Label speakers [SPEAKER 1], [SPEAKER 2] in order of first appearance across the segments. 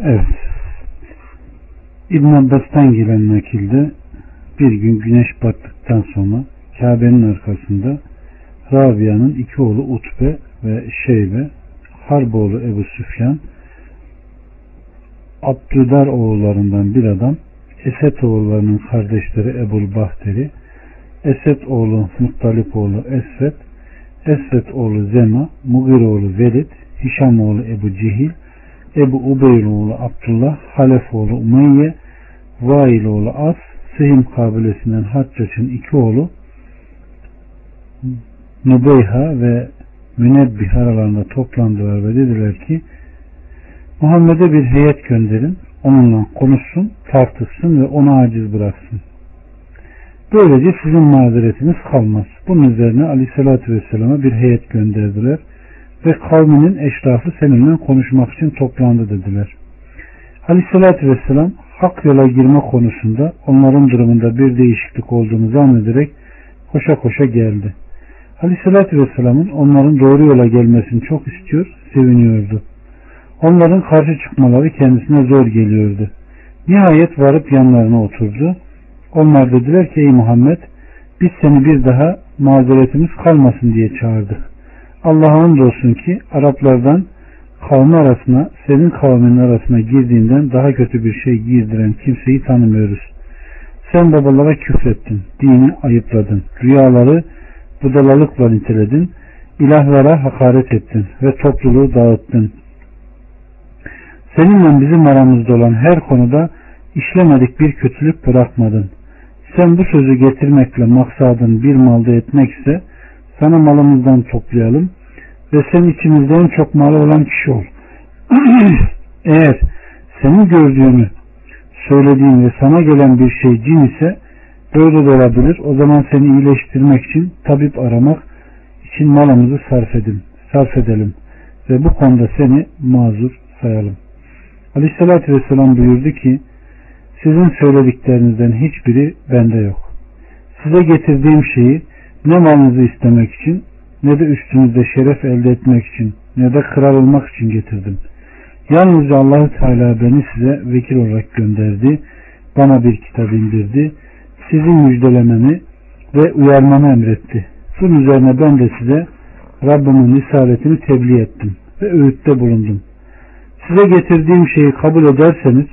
[SPEAKER 1] Evet. İbn Abbas'tan gelen nakilde bir gün güneş battıktan sonra Kabe'nin arkasında Rabia'nın iki oğlu Utbe ve Şeybe, Harboğlu Ebu Süfyan, Abdüdar oğullarından bir adam, Esed oğullarının kardeşleri Ebul Bahteri, Esed oğlu Muttalip oğlu Esved, Esved oğlu Zema, Mugir oğlu Velid, Hişam oğlu Ebu Cihil, Ebu Ubeyl oğlu Abdullah, Halef oğlu Umayye, Vail oğlu As, Sehim kabilesinden Haccaç'ın iki oğlu Nubeyha ve Münebbih aralarında toplandılar ve dediler ki Muhammed'e bir heyet gönderin, onunla konuşsun, tartışsın ve onu aciz bıraksın. Böylece sizin mazeretiniz kalmaz. Bunun üzerine aleyhissalatü vesselama bir heyet gönderdiler ve kavminin eşrafı seninle konuşmak için toplandı dediler. Aleyhissalatü vesselam hak yola girme konusunda onların durumunda bir değişiklik olduğunu zannederek koşa koşa geldi. Aleyhissalatü vesselamın onların doğru yola gelmesini çok istiyor, seviniyordu. Onların karşı çıkmaları kendisine zor geliyordu. Nihayet varıp yanlarına oturdu. Onlar dediler ki ey Muhammed biz seni bir daha mazeretimiz kalmasın diye çağırdık. Allah'a olsun ki Araplardan kavmi arasına senin kavminin arasına girdiğinden daha kötü bir şey girdiren kimseyi tanımıyoruz. Sen babalara küfrettin, dini ayıpladın, rüyaları budalalıkla niteledin, ilahlara hakaret ettin ve topluluğu dağıttın. Seninle bizim aramızda olan her konuda işlemedik bir kötülük bırakmadın. Sen bu sözü getirmekle maksadın bir malda etmekse sana malımızdan toplayalım ve sen içimizde en çok malı olan kişi ol. Eğer senin gördüğünü söylediğin ve sana gelen bir şey cin ise böyle de olabilir. O zaman seni iyileştirmek için tabip aramak için malımızı sarf edelim. Sarf edelim. Ve bu konuda seni mazur sayalım. Aleyhissalatü Vesselam buyurdu ki sizin söylediklerinizden hiçbiri bende yok. Size getirdiğim şeyi ne malınızı istemek için ne de üstünüzde şeref elde etmek için ne de kral olmak için getirdim. Yalnızca Allahü Teala beni size vekil olarak gönderdi. Bana bir kitap indirdi. Sizin müjdelememi ve uyarmamı emretti. Bunun üzerine ben de size Rabbimin risaletini tebliğ ettim ve öğütte bulundum. Size getirdiğim şeyi kabul ederseniz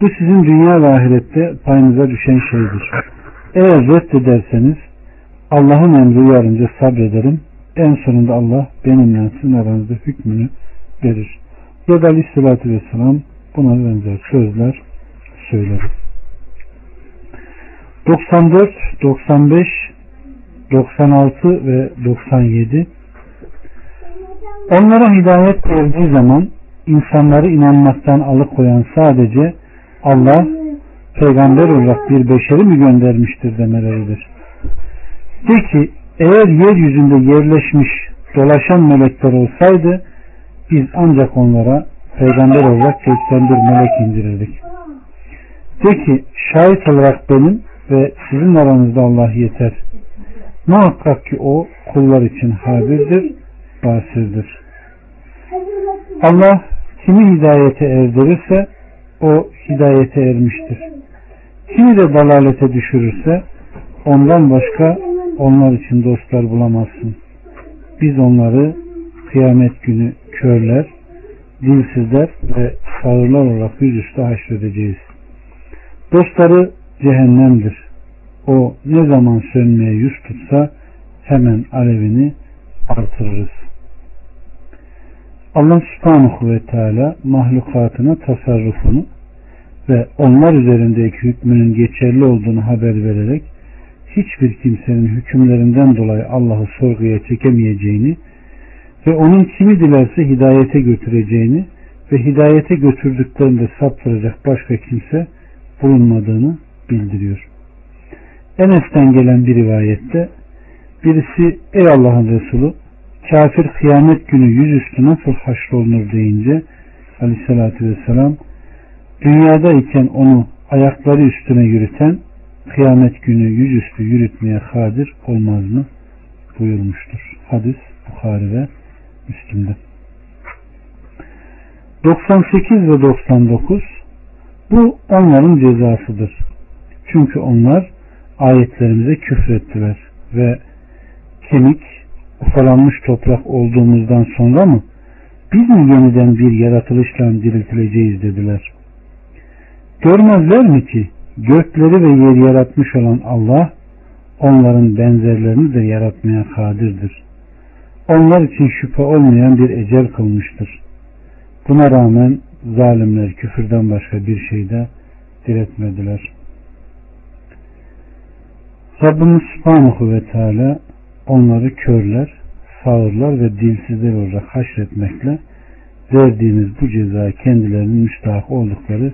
[SPEAKER 1] bu sizin dünya ve ahirette payınıza düşen şeydir. Eğer reddederseniz Allah'ın emri uyarınca sabrederim. En sonunda Allah benimle sizin aranızda hükmünü verir. Ya da aleyhissalatü vesselam buna benzer sözler söyler. 94, 95, 96 ve 97 Onlara hidayet verdiği zaman insanları inanmaktan alıkoyan sadece Allah peygamber olarak bir beşeri mi göndermiştir demeleridir. De ki eğer yeryüzünde yerleşmiş dolaşan melekler olsaydı biz ancak onlara peygamber olarak gökten melek indirirdik. De ki şahit olarak benim ve sizin aranızda Allah yeter. Muhakkak ki o kullar için habirdir, basirdir. Allah kimi hidayete erdirirse o hidayete ermiştir. Kimi de dalalete düşürürse ondan başka onlar için dostlar bulamazsın. Biz onları kıyamet günü körler, dilsizler ve sağırlar olarak yüzüstü haşredeceğiz. Dostları cehennemdir. O ne zaman sönmeye yüz tutsa hemen alevini artırırız. Allah subhanahu ve teala mahlukatına tasarrufunu ve onlar üzerindeki hükmünün geçerli olduğunu haber vererek hiçbir kimsenin hükümlerinden dolayı Allah'ı sorguya çekemeyeceğini ve onun kimi dilerse hidayete götüreceğini ve hidayete götürdüklerinde saptıracak başka kimse bulunmadığını bildiriyor. Enes'ten gelen bir rivayette birisi ey Allah'ın Resulü kafir kıyamet günü yüzüstü nasıl haşrolunur deyince aleyhissalatü vesselam dünyadayken onu ayakları üstüne yürüten kıyamet günü yüzüstü yürütmeye kadir olmaz mı buyurmuştur. Hadis Bukhari ve Müslim'de. 98 ve 99 bu onların cezasıdır. Çünkü onlar ayetlerimize küfrettiler ve kemik ufalanmış toprak olduğumuzdan sonra mı biz mi yeniden bir yaratılışla diriltileceğiz dediler. Görmezler mi ki gökleri ve yeri yaratmış olan Allah onların benzerlerini de yaratmaya kadirdir. Onlar için şüphe olmayan bir ecel kılmıştır. Buna rağmen zalimler küfürden başka bir şeyde diretmediler. Rabbimiz Subhanahu ve Teala onları körler, sağırlar ve dilsizler olarak haşretmekle verdiğimiz bu ceza kendilerinin müstahak oldukları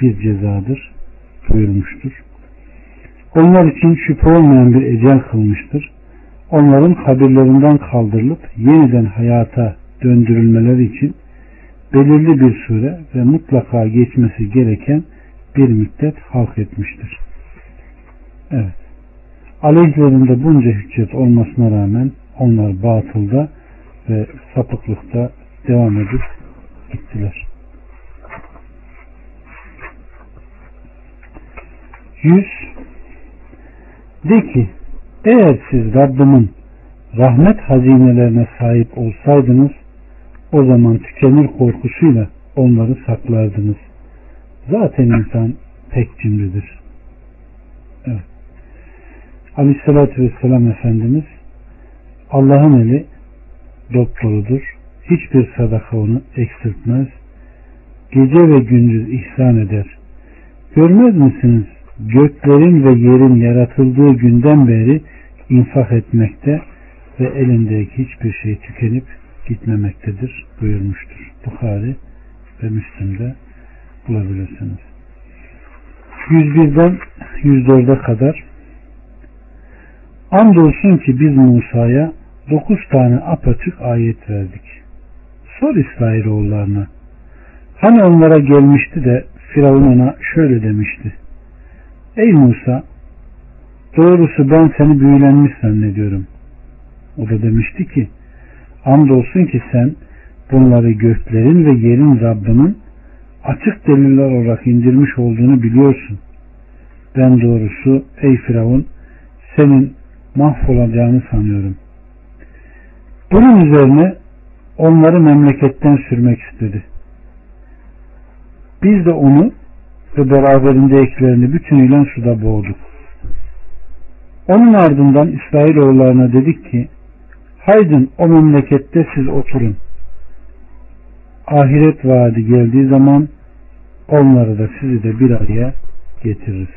[SPEAKER 1] bir cezadır buyurmuştur. Onlar için şüphe olmayan bir ecel kılmıştır. Onların kabirlerinden kaldırılıp yeniden hayata döndürülmeleri için belirli bir süre ve mutlaka geçmesi gereken bir müddet halk etmiştir. Evet. Aleyhlerinde bunca hüccet olmasına rağmen onlar batılda ve sapıklıkta devam edip gittiler. 100 De ki eğer siz Rabbimin rahmet hazinelerine sahip olsaydınız o zaman tükenir korkusuyla onları saklardınız. Zaten insan pek cimridir. Evet. Aleyhissalatü Vesselam Efendimiz Allah'ın eli doktorudur. Hiçbir sadaka onu eksiltmez. Gece ve gündüz ihsan eder. Görmez misiniz göklerin ve yerin yaratıldığı günden beri infak etmekte ve elindeki hiçbir şey tükenip gitmemektedir buyurmuştur. Bukhari ve Müslim'de bulabilirsiniz. 101'den 104'e kadar Andolsun ki biz Musa'ya dokuz tane apaçık ayet verdik. Sor İsrailoğullarına. Hani onlara gelmişti de Firavun ona şöyle demişti. Ey Musa doğrusu ben seni büyülenmiş zannediyorum. O da demişti ki andolsun ki sen bunları göklerin ve yerin Rabbinin açık deliller olarak indirmiş olduğunu biliyorsun. Ben doğrusu ey Firavun senin mahvolacağını sanıyorum. Bunun üzerine onları memleketten sürmek istedi. Biz de onu ve beraberindekilerini bütünüyle suda boğduk. Onun ardından İsrailoğullarına dedik ki haydın o memlekette siz oturun. Ahiret vaadi geldiği zaman onları da sizi de bir araya getiririz.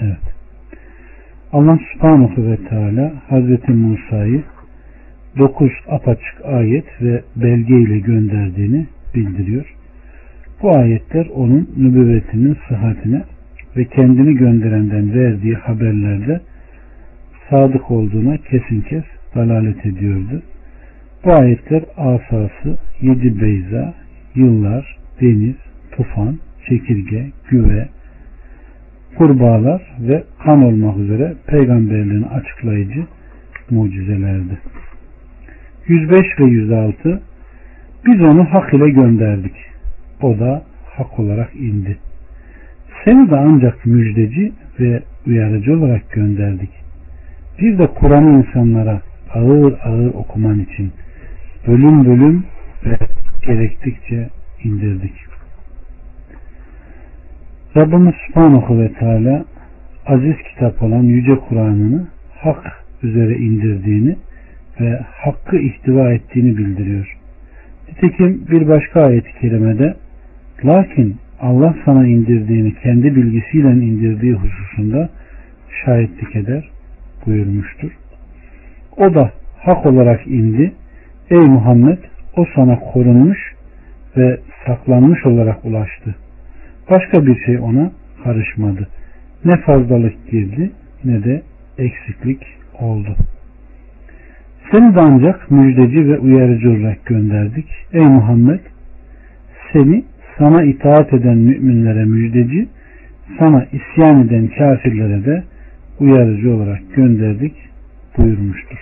[SPEAKER 1] Evet. Allah subhanahu ve teala Hazreti Musa'yı dokuz apaçık ayet ve belge ile gönderdiğini bildiriyor. Bu ayetler onun nübüvvetinin sıhhatine ve kendini gönderenden verdiği haberlerde sadık olduğuna kesin kes dalalet ediyordu. Bu ayetler asası, yedi beyza, yıllar, deniz, tufan, çekirge, güve, kurbağalar ve kan olmak üzere peygamberliğini açıklayıcı mucizelerdi. 105 ve 106 Biz onu hak ile gönderdik. O da hak olarak indi. Seni de ancak müjdeci ve uyarıcı olarak gönderdik. Bir de Kur'an'ı insanlara ağır ağır okuman için bölüm bölüm ve gerektikçe indirdik. Rabbimiz Subhanahu ve Teala aziz kitap olan Yüce Kur'an'ını hak üzere indirdiğini ve hakkı ihtiva ettiğini bildiriyor. Nitekim bir başka ayet-i kerimede lakin Allah sana indirdiğini kendi bilgisiyle indirdiği hususunda şahitlik eder buyurmuştur. O da hak olarak indi. Ey Muhammed o sana korunmuş ve saklanmış olarak ulaştı. Başka bir şey ona karışmadı. Ne fazlalık girdi ne de eksiklik oldu. Seni de ancak müjdeci ve uyarıcı olarak gönderdik. Ey Muhammed seni sana itaat eden müminlere müjdeci, sana isyan eden kafirlere de uyarıcı olarak gönderdik buyurmuştur.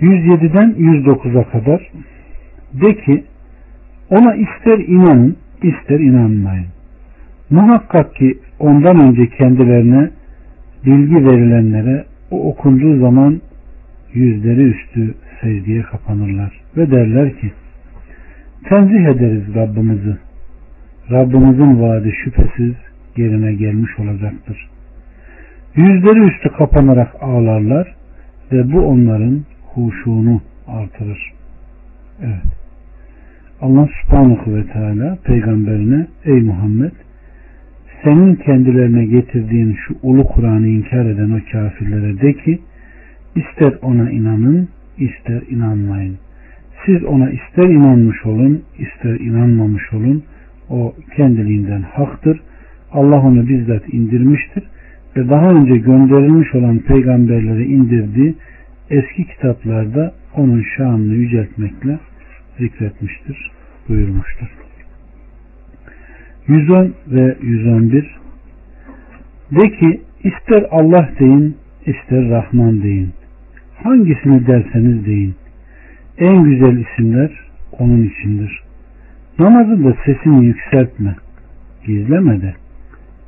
[SPEAKER 1] 107'den 109'a kadar de ki ona ister inanın ister inanmayın. Muhakkak ki ondan önce kendilerine bilgi verilenlere o okunduğu zaman yüzleri üstü secdeye kapanırlar ve derler ki tenzih ederiz Rabbimizi. Rabbimizin vaadi şüphesiz yerine gelmiş olacaktır. Yüzleri üstü kapanarak ağlarlar ve bu onların huşunu artırır. Evet. Allah subhanahu ve teala peygamberine ey Muhammed senin kendilerine getirdiğin şu ulu Kur'an'ı inkar eden o kafirlere de ki ister ona inanın ister inanmayın. Siz ona ister inanmış olun ister inanmamış olun o kendiliğinden haktır. Allah onu bizzat indirmiştir ve daha önce gönderilmiş olan peygamberlere indirdiği eski kitaplarda onun şanını yüceltmekle zikretmiştir, buyurmuştur. 110 ve 111 De ki ister Allah deyin ister Rahman deyin. Hangisini derseniz deyin. En güzel isimler onun içindir. Namazında sesini yükseltme. Gizleme de.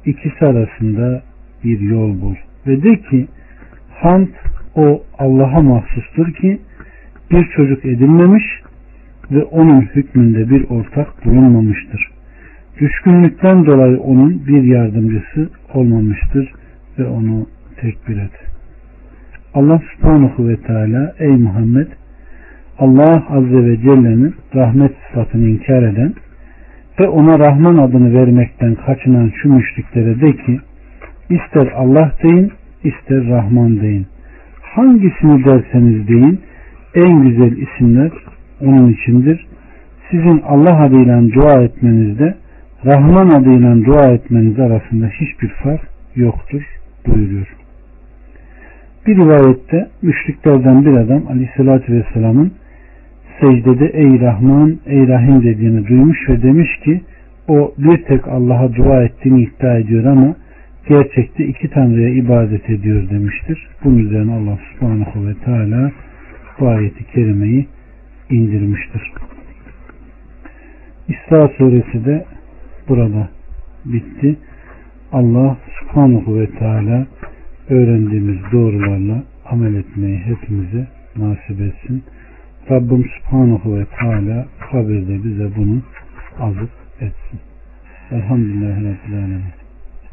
[SPEAKER 1] İkisi arasında bir yol bul. Ve de ki hamd o Allah'a mahsustur ki bir çocuk edinmemiş ve onun hükmünde bir ortak bulunmamıştır. Düşkünlükten dolayı onun bir yardımcısı olmamıştır ve onu tekbir et. Allah subhanahu ve teala ey Muhammed Allah azze ve celle'nin rahmet sıfatını inkar eden ve ona Rahman adını vermekten kaçınan şu müşriklere de ki ister Allah deyin ister Rahman deyin. Hangisini derseniz deyin en güzel isimler onun içindir. Sizin Allah adıyla dua etmenizde Rahman adıyla dua etmeniz arasında hiçbir fark yoktur buyuruyor. Bir rivayette müşriklerden bir adam aleyhissalatü vesselamın secdede ey Rahman ey Rahim dediğini duymuş ve demiş ki o bir tek Allah'a dua ettiğini iddia ediyor ama gerçekte iki tanrıya ibadet ediyor demiştir. Bunun üzerine Allah subhanahu ve teala bu ayeti kerimeyi indirmiştir. İsra suresi de burada bitti. Allah subhanahu ve teala öğrendiğimiz doğrularla amel etmeyi hepimize nasip etsin. Rabbim subhanahu ve teala kabirde bize bunu azık etsin. Elhamdülillahi Rabbil Alemin.